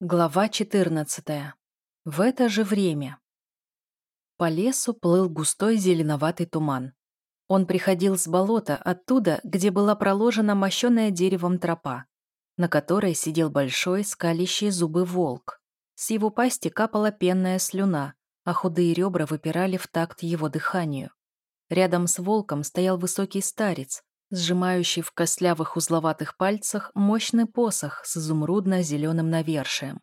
Глава 14. В это же время. По лесу плыл густой зеленоватый туман. Он приходил с болота, оттуда, где была проложена мощенная деревом тропа, на которой сидел большой, скалящий зубы волк. С его пасти капала пенная слюна, а худые ребра выпирали в такт его дыханию. Рядом с волком стоял высокий старец, сжимающий в костлявых узловатых пальцах мощный посох с изумрудно-зеленым навершием.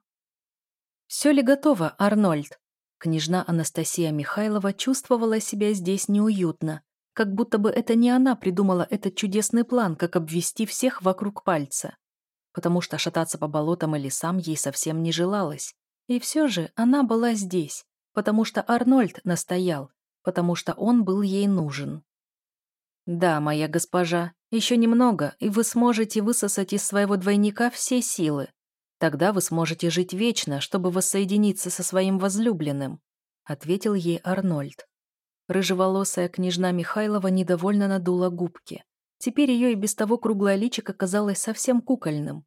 «Все ли готово, Арнольд?» Княжна Анастасия Михайлова чувствовала себя здесь неуютно, как будто бы это не она придумала этот чудесный план, как обвести всех вокруг пальца. Потому что шататься по болотам и лесам ей совсем не желалось. И все же она была здесь, потому что Арнольд настоял, потому что он был ей нужен. «Да, моя госпожа, еще немного, и вы сможете высосать из своего двойника все силы. Тогда вы сможете жить вечно, чтобы воссоединиться со своим возлюбленным», ответил ей Арнольд. Рыжеволосая княжна Михайлова недовольно надула губки. Теперь ее и без того круглое личико казалось совсем кукольным.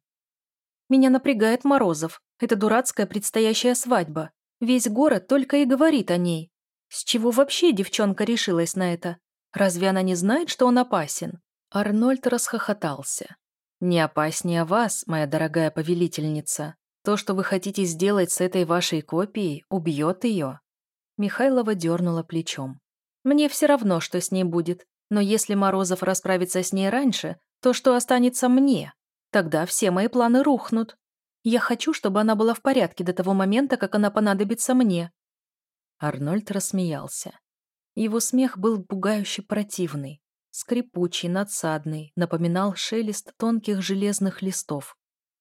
«Меня напрягает Морозов. Это дурацкая предстоящая свадьба. Весь город только и говорит о ней. С чего вообще девчонка решилась на это? Разве она не знает, что он опасен?» Арнольд расхохотался. «Не опаснее вас, моя дорогая повелительница. То, что вы хотите сделать с этой вашей копией, убьет ее». Михайлова дернула плечом. «Мне все равно, что с ней будет. Но если Морозов расправится с ней раньше, то что останется мне? Тогда все мои планы рухнут. Я хочу, чтобы она была в порядке до того момента, как она понадобится мне». Арнольд рассмеялся. Его смех был пугающе противный, скрипучий, надсадный, напоминал шелест тонких железных листов.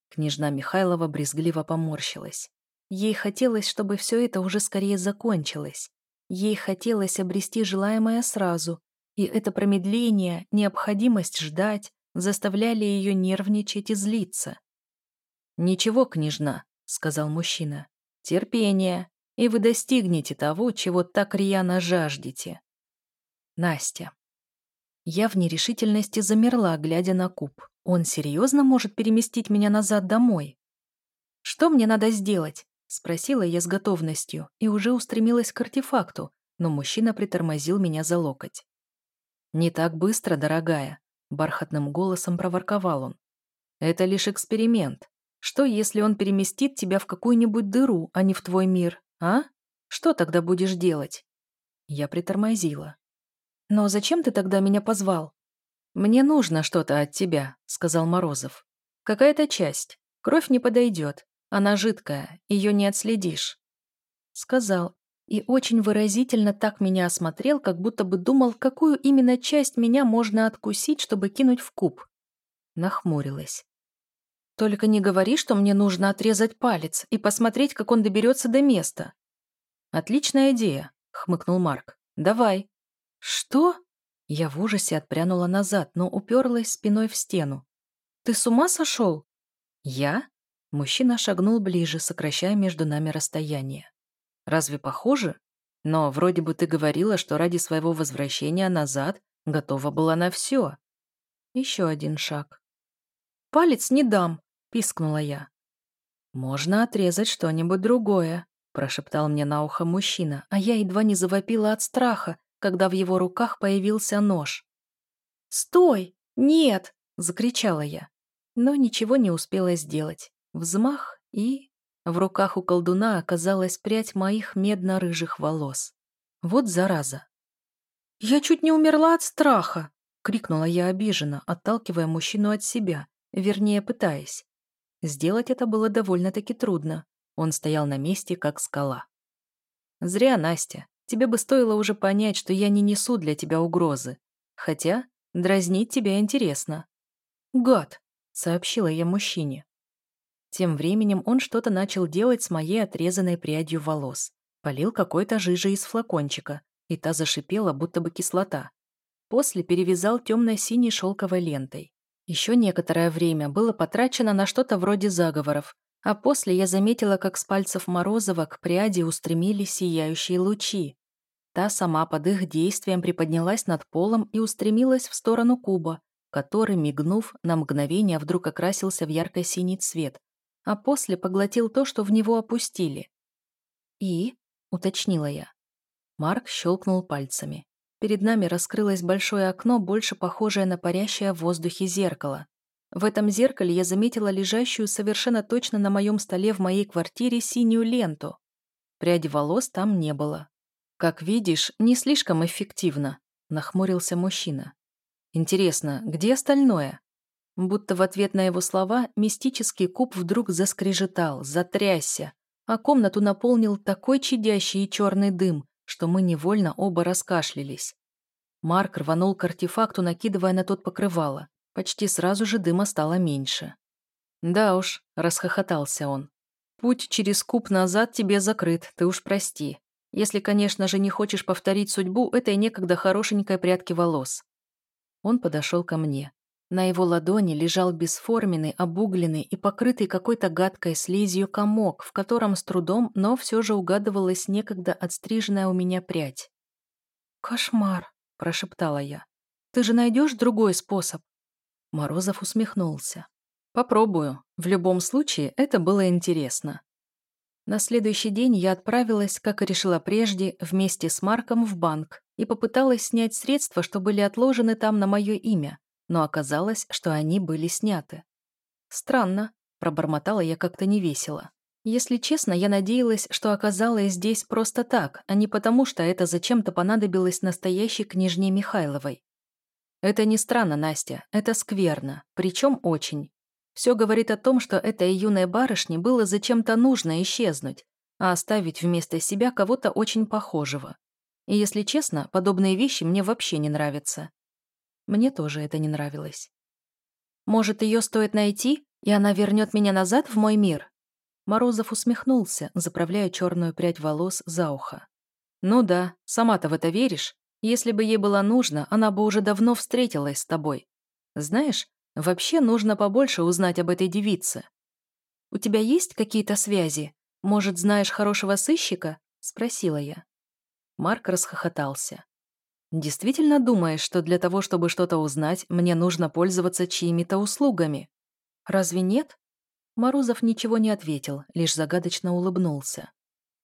Княжна Михайлова брезгливо поморщилась. Ей хотелось, чтобы все это уже скорее закончилось. Ей хотелось обрести желаемое сразу, и это промедление, необходимость ждать, заставляли ее нервничать и злиться. «Ничего, княжна», — сказал мужчина. «Терпение и вы достигнете того, чего так рьяно жаждете. Настя. Я в нерешительности замерла, глядя на куб. Он серьезно может переместить меня назад домой? Что мне надо сделать? Спросила я с готовностью и уже устремилась к артефакту, но мужчина притормозил меня за локоть. «Не так быстро, дорогая», — бархатным голосом проворковал он. «Это лишь эксперимент. Что, если он переместит тебя в какую-нибудь дыру, а не в твой мир? «А? Что тогда будешь делать?» Я притормозила. «Но зачем ты тогда меня позвал?» «Мне нужно что-то от тебя», — сказал Морозов. «Какая-то часть. Кровь не подойдет. Она жидкая, ее не отследишь». Сказал. И очень выразительно так меня осмотрел, как будто бы думал, какую именно часть меня можно откусить, чтобы кинуть в куб. Нахмурилась. Только не говори, что мне нужно отрезать палец и посмотреть, как он доберется до места. Отличная идея, хмыкнул Марк. Давай. Что? Я в ужасе отпрянула назад, но уперлась спиной в стену. Ты с ума сошел? Я? Мужчина шагнул ближе, сокращая между нами расстояние. Разве похоже? Но вроде бы ты говорила, что ради своего возвращения назад готова была на все. Еще один шаг. Палец не дам пискнула я. «Можно отрезать что-нибудь другое», – прошептал мне на ухо мужчина, а я едва не завопила от страха, когда в его руках появился нож. «Стой! Нет!» – закричала я. Но ничего не успела сделать. Взмах и... В руках у колдуна оказалась прядь моих медно-рыжих волос. Вот зараза. «Я чуть не умерла от страха!» — крикнула я обиженно, отталкивая мужчину от себя, вернее, пытаясь. Сделать это было довольно-таки трудно. Он стоял на месте, как скала. «Зря, Настя. Тебе бы стоило уже понять, что я не несу для тебя угрозы. Хотя дразнить тебя интересно». «Гад!» — сообщила я мужчине. Тем временем он что-то начал делать с моей отрезанной прядью волос. Полил какой-то жижей из флакончика, и та зашипела, будто бы кислота. После перевязал темно-синей шелковой лентой. Еще некоторое время было потрачено на что-то вроде заговоров, а после я заметила, как с пальцев Морозова к пряди устремились сияющие лучи. Та сама под их действием приподнялась над полом и устремилась в сторону куба, который, мигнув, на мгновение вдруг окрасился в ярко-синий цвет, а после поглотил то, что в него опустили. «И?» — уточнила я. Марк щелкнул пальцами. Перед нами раскрылось большое окно, больше похожее на парящее в воздухе зеркало. В этом зеркале я заметила лежащую совершенно точно на моем столе в моей квартире синюю ленту. Пряди волос там не было. «Как видишь, не слишком эффективно», — нахмурился мужчина. «Интересно, где остальное?» Будто в ответ на его слова мистический куб вдруг заскрежетал, затрясся, а комнату наполнил такой чадящий и черный дым, что мы невольно оба раскашлялись. Марк рванул к артефакту, накидывая на тот покрывало. Почти сразу же дыма стало меньше. «Да уж», — расхохотался он. «Путь через куб назад тебе закрыт, ты уж прости. Если, конечно же, не хочешь повторить судьбу этой некогда хорошенькой прядки волос». Он подошел ко мне. На его ладони лежал бесформенный, обугленный и покрытый какой-то гадкой слизью комок, в котором с трудом, но все же угадывалась некогда отстриженная у меня прядь. «Кошмар», – прошептала я. «Ты же найдешь другой способ?» Морозов усмехнулся. «Попробую. В любом случае, это было интересно». На следующий день я отправилась, как и решила прежде, вместе с Марком в банк и попыталась снять средства, что были отложены там на мое имя, но оказалось, что они были сняты. «Странно», – пробормотала я как-то невесело. Если честно, я надеялась, что оказалась здесь просто так, а не потому, что это зачем-то понадобилось настоящей княжне Михайловой. Это не странно, Настя, это скверно, причем очень. Все говорит о том, что этой юной барышне было зачем-то нужно исчезнуть, а оставить вместо себя кого-то очень похожего. И если честно, подобные вещи мне вообще не нравятся. Мне тоже это не нравилось. Может, ее стоит найти, и она вернет меня назад в мой мир? Морозов усмехнулся, заправляя черную прядь волос за ухо. Ну да, сама-то в это веришь? Если бы ей было нужно, она бы уже давно встретилась с тобой. Знаешь, вообще нужно побольше узнать об этой девице. У тебя есть какие-то связи? Может, знаешь хорошего сыщика? Спросила я. Марк расхохотался. Действительно думаешь, что для того, чтобы что-то узнать, мне нужно пользоваться чьими-то услугами? Разве нет? Морозов ничего не ответил, лишь загадочно улыбнулся.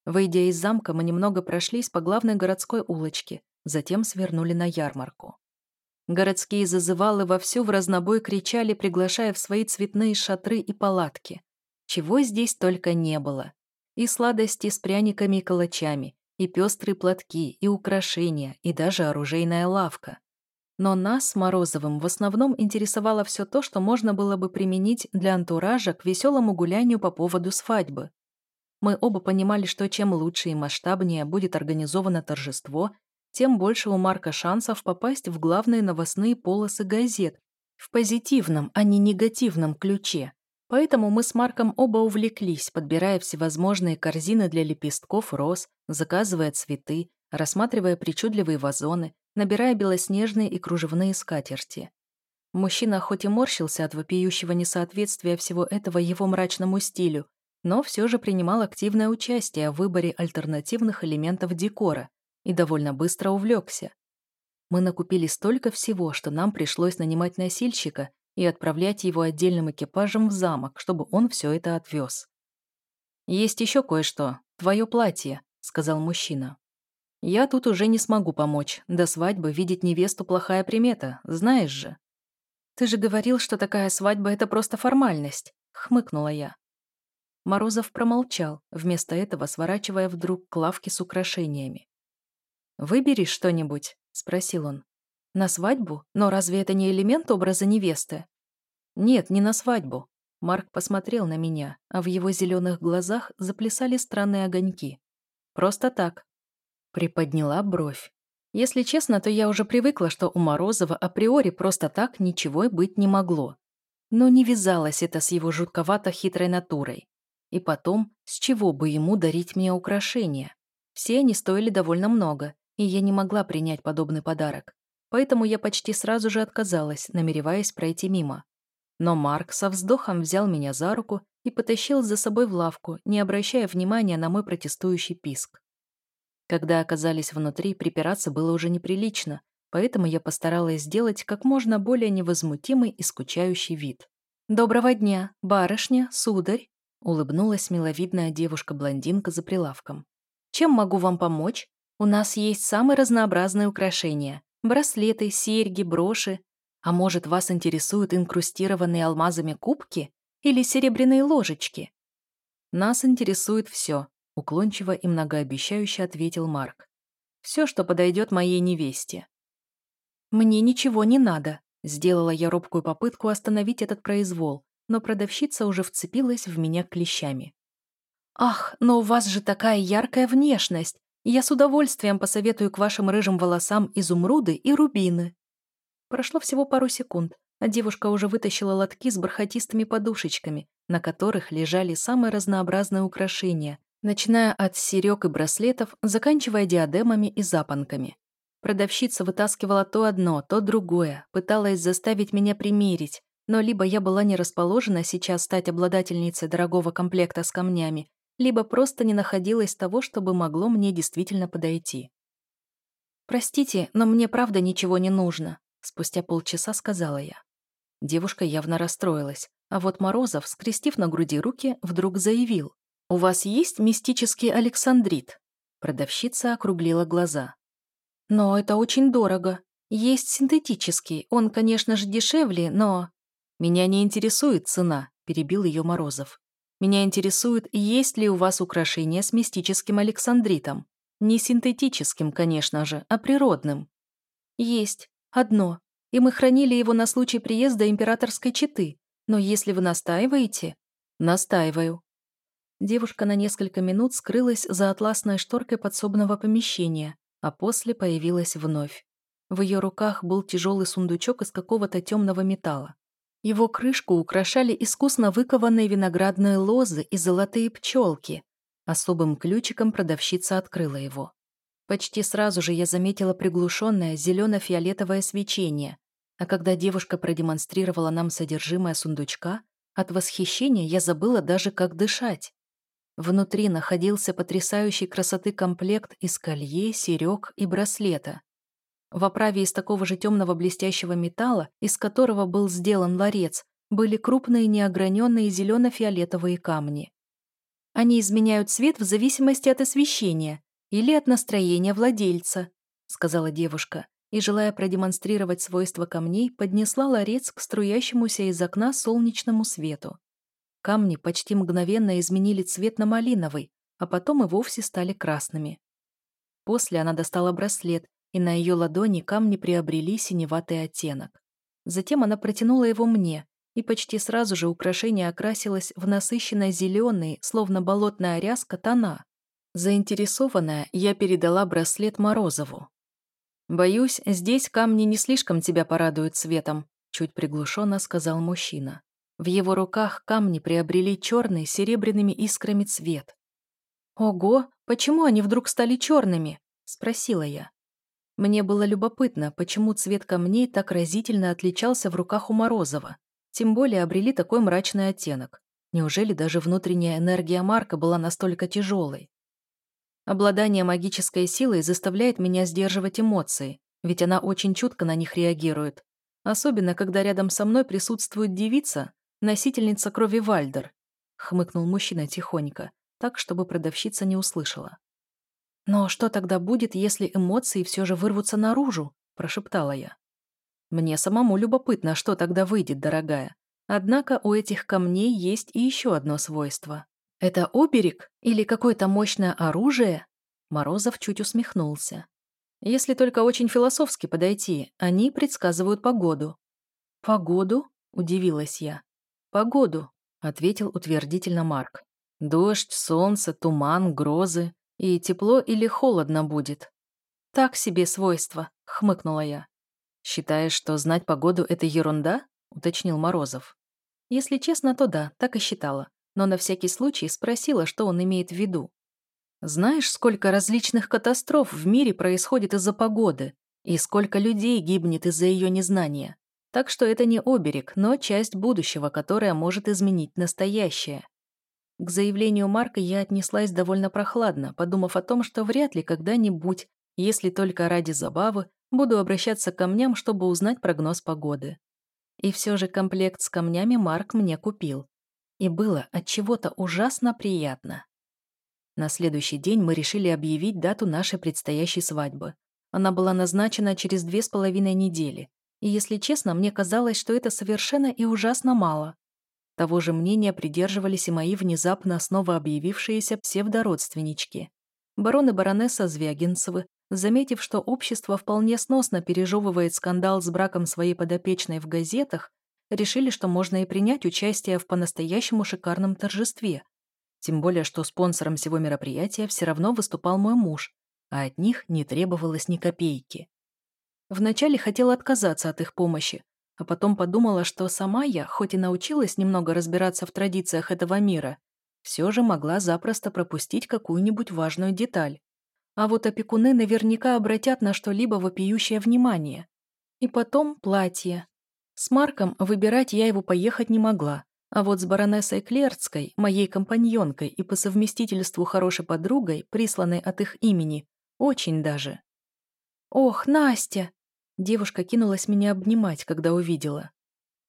Выйдя из замка, мы немного прошлись по главной городской улочке, затем свернули на ярмарку. Городские зазывалы вовсю в разнобой кричали, приглашая в свои цветные шатры и палатки. Чего здесь только не было. И сладости с пряниками и калачами, и пестрые платки, и украшения, и даже оружейная лавка. Но нас Морозовым в основном интересовало все то, что можно было бы применить для антуража к веселому гулянию по поводу свадьбы. Мы оба понимали, что чем лучше и масштабнее будет организовано торжество, тем больше у Марка шансов попасть в главные новостные полосы газет в позитивном, а не негативном ключе. Поэтому мы с Марком оба увлеклись, подбирая всевозможные корзины для лепестков роз, заказывая цветы, рассматривая причудливые вазоны, набирая белоснежные и кружевные скатерти. Мужчина хоть и морщился от вопиющего несоответствия всего этого его мрачному стилю, но все же принимал активное участие в выборе альтернативных элементов декора и довольно быстро увлекся. Мы накупили столько всего, что нам пришлось нанимать носильщика и отправлять его отдельным экипажем в замок, чтобы он все это отвез. «Есть еще кое-что. Твое платье», — сказал мужчина. «Я тут уже не смогу помочь. До свадьбы видеть невесту плохая примета, знаешь же». «Ты же говорил, что такая свадьба — это просто формальность», — хмыкнула я. Морозов промолчал, вместо этого сворачивая вдруг к лавке с украшениями. «Выбери что-нибудь», — спросил он. «На свадьбу? Но разве это не элемент образа невесты?» «Нет, не на свадьбу». Марк посмотрел на меня, а в его зеленых глазах заплясали странные огоньки. «Просто так». Приподняла бровь. Если честно, то я уже привыкла, что у Морозова априори просто так ничего быть не могло. Но не вязалось это с его жутковато хитрой натурой. И потом, с чего бы ему дарить мне украшения? Все они стоили довольно много, и я не могла принять подобный подарок. Поэтому я почти сразу же отказалась, намереваясь пройти мимо. Но Марк со вздохом взял меня за руку и потащил за собой в лавку, не обращая внимания на мой протестующий писк. Когда оказались внутри, припираться было уже неприлично, поэтому я постаралась сделать как можно более невозмутимый и скучающий вид. «Доброго дня, барышня, сударь!» Улыбнулась миловидная девушка-блондинка за прилавком. «Чем могу вам помочь? У нас есть самые разнообразные украшения. Браслеты, серьги, броши. А может, вас интересуют инкрустированные алмазами кубки или серебряные ложечки?» «Нас интересует все», — уклончиво и многообещающе ответил Марк. «Все, что подойдет моей невесте». «Мне ничего не надо», — сделала я робкую попытку остановить этот произвол, но продавщица уже вцепилась в меня клещами. «Ах, но у вас же такая яркая внешность! Я с удовольствием посоветую к вашим рыжим волосам изумруды и рубины». Прошло всего пару секунд, а девушка уже вытащила лотки с бархатистыми подушечками, на которых лежали самые разнообразные украшения, начиная от серег и браслетов, заканчивая диадемами и запонками. Продавщица вытаскивала то одно, то другое, пыталась заставить меня примерить, но либо я была не расположена сейчас стать обладательницей дорогого комплекта с камнями, либо просто не находилось того, чтобы могло мне действительно подойти. «Простите, но мне правда ничего не нужно», — спустя полчаса сказала я. Девушка явно расстроилась, а вот Морозов, скрестив на груди руки, вдруг заявил. «У вас есть мистический александрит?» Продавщица округлила глаза. «Но это очень дорого. Есть синтетический, он, конечно же, дешевле, но...» «Меня не интересует цена», – перебил ее Морозов. «Меня интересует, есть ли у вас украшения с мистическим александритом. Не синтетическим, конечно же, а природным». «Есть. Одно. И мы хранили его на случай приезда императорской четы. Но если вы настаиваете...» «Настаиваю». Девушка на несколько минут скрылась за атласной шторкой подсобного помещения, а после появилась вновь. В ее руках был тяжелый сундучок из какого-то темного металла. Его крышку украшали искусно выкованные виноградные лозы и золотые пчелки. Особым ключиком продавщица открыла его. Почти сразу же я заметила приглушенное зелено-фиолетовое свечение, а когда девушка продемонстрировала нам содержимое сундучка, от восхищения я забыла даже, как дышать. Внутри находился потрясающей красоты комплект из колье, серег и браслета. В оправе из такого же темного блестящего металла, из которого был сделан ларец, были крупные неограненные зелено-фиолетовые камни. Они изменяют цвет в зависимости от освещения или от настроения владельца, сказала девушка, и, желая продемонстрировать свойства камней, поднесла ларец к струящемуся из окна солнечному свету. Камни почти мгновенно изменили цвет на малиновый, а потом и вовсе стали красными. После она достала браслет и на ее ладони камни приобрели синеватый оттенок. Затем она протянула его мне, и почти сразу же украшение окрасилось в насыщенно зеленые, словно болотная ряска, тона. Заинтересованная, я передала браслет Морозову. «Боюсь, здесь камни не слишком тебя порадуют цветом», чуть приглушенно сказал мужчина. В его руках камни приобрели черный серебряными искрами цвет. «Ого, почему они вдруг стали черными?» – спросила я. Мне было любопытно, почему цвет камней так разительно отличался в руках у Морозова. Тем более обрели такой мрачный оттенок. Неужели даже внутренняя энергия Марка была настолько тяжелой? Обладание магической силой заставляет меня сдерживать эмоции, ведь она очень чутко на них реагирует. Особенно, когда рядом со мной присутствует девица, носительница крови Вальдер. Хмыкнул мужчина тихонько, так, чтобы продавщица не услышала. «Но что тогда будет, если эмоции все же вырвутся наружу?» – прошептала я. «Мне самому любопытно, что тогда выйдет, дорогая. Однако у этих камней есть и еще одно свойство. Это оберег или какое-то мощное оружие?» Морозов чуть усмехнулся. «Если только очень философски подойти, они предсказывают погоду». «Погоду?» – удивилась я. «Погоду», – ответил утвердительно Марк. «Дождь, солнце, туман, грозы. И тепло или холодно будет. Так себе свойство, хмыкнула я. Считаешь, что знать погоду – это ерунда? Уточнил Морозов. Если честно, то да, так и считала. Но на всякий случай спросила, что он имеет в виду. Знаешь, сколько различных катастроф в мире происходит из-за погоды? И сколько людей гибнет из-за ее незнания? Так что это не оберег, но часть будущего, которая может изменить настоящее. К заявлению Марка я отнеслась довольно прохладно, подумав о том, что вряд ли когда-нибудь, если только ради забавы, буду обращаться к камням, чтобы узнать прогноз погоды. И все же комплект с камнями Марк мне купил. и было от чего-то ужасно приятно. На следующий день мы решили объявить дату нашей предстоящей свадьбы. Она была назначена через две с половиной недели, и, если честно, мне казалось, что это совершенно и ужасно мало. Того же мнения придерживались и мои внезапно снова объявившиеся псевдородственнички. Барон и баронесса Звягинцевы, заметив, что общество вполне сносно пережевывает скандал с браком своей подопечной в газетах, решили, что можно и принять участие в по-настоящему шикарном торжестве. Тем более, что спонсором всего мероприятия все равно выступал мой муж, а от них не требовалось ни копейки. Вначале хотела отказаться от их помощи, а потом подумала, что сама я, хоть и научилась немного разбираться в традициях этого мира, все же могла запросто пропустить какую-нибудь важную деталь. А вот опекуны наверняка обратят на что-либо вопиющее внимание. И потом платье. С Марком выбирать я его поехать не могла, а вот с баронессой Клерцкой, моей компаньонкой и по совместительству хорошей подругой, присланной от их имени, очень даже. «Ох, Настя!» Девушка кинулась меня обнимать, когда увидела.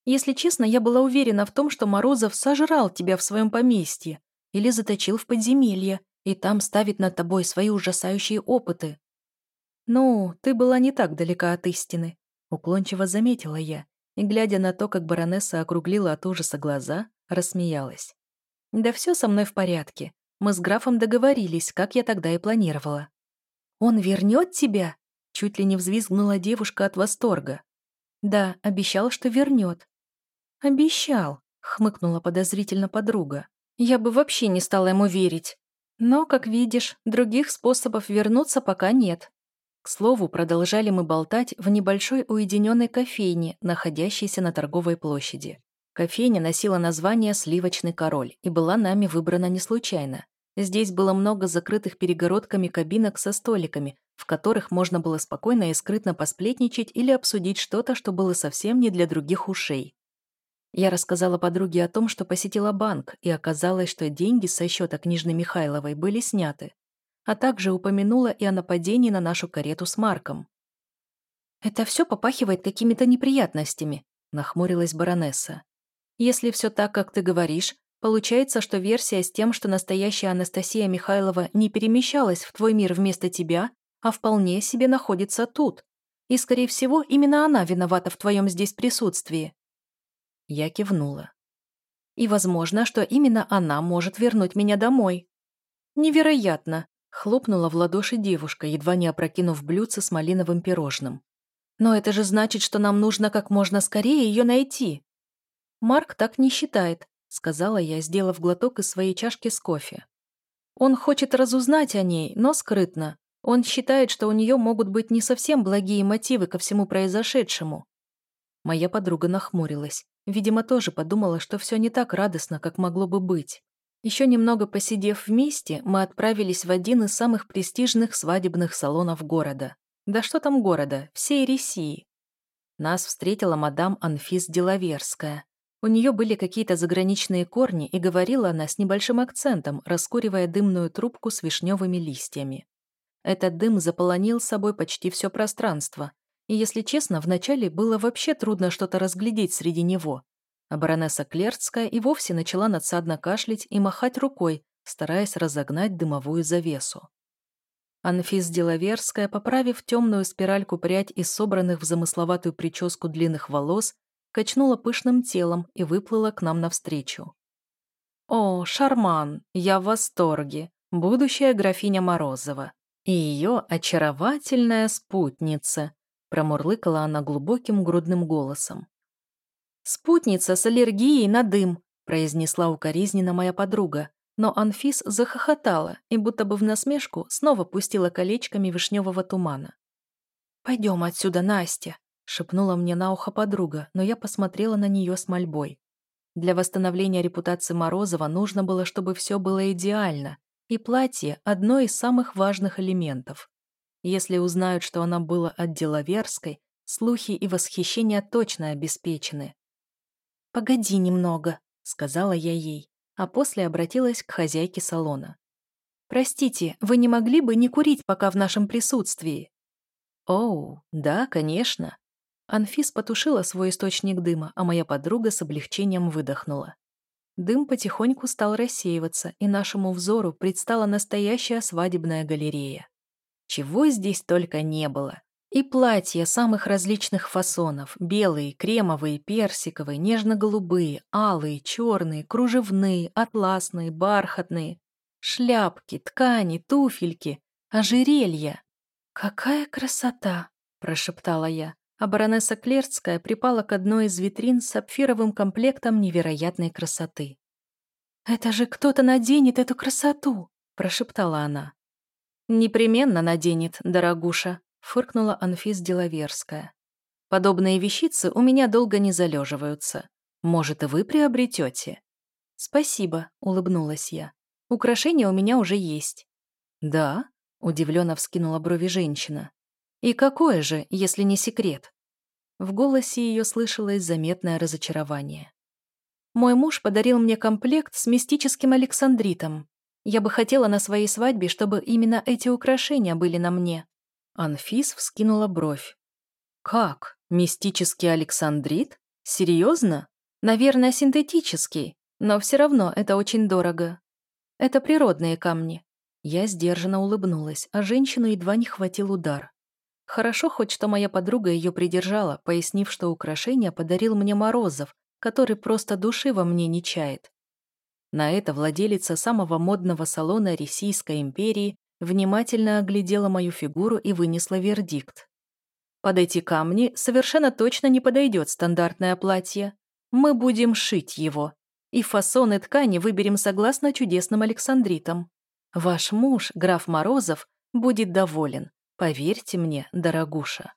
«Если честно, я была уверена в том, что Морозов сожрал тебя в своем поместье или заточил в подземелье, и там ставит над тобой свои ужасающие опыты». «Ну, ты была не так далека от истины», — уклончиво заметила я, и, глядя на то, как баронесса округлила от ужаса глаза, рассмеялась. «Да все со мной в порядке. Мы с графом договорились, как я тогда и планировала». «Он вернет тебя?» Чуть ли не взвизгнула девушка от восторга. «Да, обещал, что вернет». «Обещал», — хмыкнула подозрительно подруга. «Я бы вообще не стала ему верить. Но, как видишь, других способов вернуться пока нет». К слову, продолжали мы болтать в небольшой уединенной кофейне, находящейся на торговой площади. Кофейня носила название «Сливочный король» и была нами выбрана не случайно. Здесь было много закрытых перегородками кабинок со столиками, в которых можно было спокойно и скрытно посплетничать или обсудить что-то, что было совсем не для других ушей. Я рассказала подруге о том, что посетила банк, и оказалось, что деньги со счета книжной Михайловой были сняты, а также упомянула и о нападении на нашу карету с Марком. «Это все попахивает какими-то неприятностями», — нахмурилась баронесса. «Если все так, как ты говоришь, Получается, что версия с тем, что настоящая Анастасия Михайлова не перемещалась в твой мир вместо тебя, а вполне себе находится тут. И, скорее всего, именно она виновата в твоем здесь присутствии. Я кивнула. И возможно, что именно она может вернуть меня домой. Невероятно, хлопнула в ладоши девушка, едва не опрокинув блюдце с малиновым пирожным. Но это же значит, что нам нужно как можно скорее ее найти. Марк так не считает, сказала я, сделав глоток из своей чашки с кофе. Он хочет разузнать о ней, но скрытно. Он считает, что у нее могут быть не совсем благие мотивы ко всему произошедшему. Моя подруга нахмурилась. Видимо, тоже подумала, что все не так радостно, как могло бы быть. Еще немного посидев вместе, мы отправились в один из самых престижных свадебных салонов города. Да что там города, всей Ресии. Нас встретила мадам Анфис Делаверская. У нее были какие-то заграничные корни, и говорила она с небольшим акцентом, раскуривая дымную трубку с вишневыми листьями. Этот дым заполонил собой почти все пространство, и, если честно, вначале было вообще трудно что-то разглядеть среди него. А баронесса Клерцкая и вовсе начала надсадно кашлять и махать рукой, стараясь разогнать дымовую завесу. Анфис Делаверская, поправив темную спиральку прядь из собранных в замысловатую прическу длинных волос, качнула пышным телом и выплыла к нам навстречу. «О, Шарман, я в восторге, будущая графиня Морозова и ее очаровательная спутница», промурлыкала она глубоким грудным голосом. «Спутница с аллергией на дым», произнесла укоризненно моя подруга, но Анфис захохотала и будто бы в насмешку снова пустила колечками вишневого тумана. «Пойдем отсюда, Настя», шепнула мне на ухо подруга, но я посмотрела на нее с мольбой. Для восстановления репутации Морозова нужно было, чтобы все было идеально, и платье – одно из самых важных элементов. Если узнают, что она была от Делаверской, слухи и восхищение точно обеспечены. «Погоди немного», – сказала я ей, а после обратилась к хозяйке салона. «Простите, вы не могли бы не курить пока в нашем присутствии?» «Оу, да, конечно», Анфис потушила свой источник дыма, а моя подруга с облегчением выдохнула. Дым потихоньку стал рассеиваться, и нашему взору предстала настоящая свадебная галерея. Чего здесь только не было. И платья самых различных фасонов – белые, кремовые, персиковые, нежно-голубые, алые, черные, кружевные, атласные, бархатные, шляпки, ткани, туфельки, ожерелья. «Какая красота!» – прошептала я, а баронесса Клерцкая припала к одной из витрин с сапфировым комплектом невероятной красоты. «Это же кто-то наденет эту красоту!» – прошептала она. «Непременно наденет, дорогуша», фыркнула Анфис Делаверская. «Подобные вещицы у меня долго не залеживаются. Может, и вы приобретете?» «Спасибо», — улыбнулась я. «Украшения у меня уже есть». «Да?» — удивленно вскинула брови женщина. «И какое же, если не секрет?» В голосе ее слышалось заметное разочарование. «Мой муж подарил мне комплект с мистическим александритом. Я бы хотела на своей свадьбе, чтобы именно эти украшения были на мне. Анфис вскинула бровь. «Как? Мистический Александрит? Серьезно? Наверное, синтетический, но все равно это очень дорого. Это природные камни». Я сдержанно улыбнулась, а женщину едва не хватил удар. Хорошо хоть, что моя подруга ее придержала, пояснив, что украшение подарил мне Морозов, который просто души во мне не чает. На это владелица самого модного салона Российской империи внимательно оглядела мою фигуру и вынесла вердикт. Под эти камни совершенно точно не подойдет стандартное платье. Мы будем шить его. И фасоны ткани выберем согласно чудесным Александритам. Ваш муж, граф Морозов, будет доволен. Поверьте мне, дорогуша.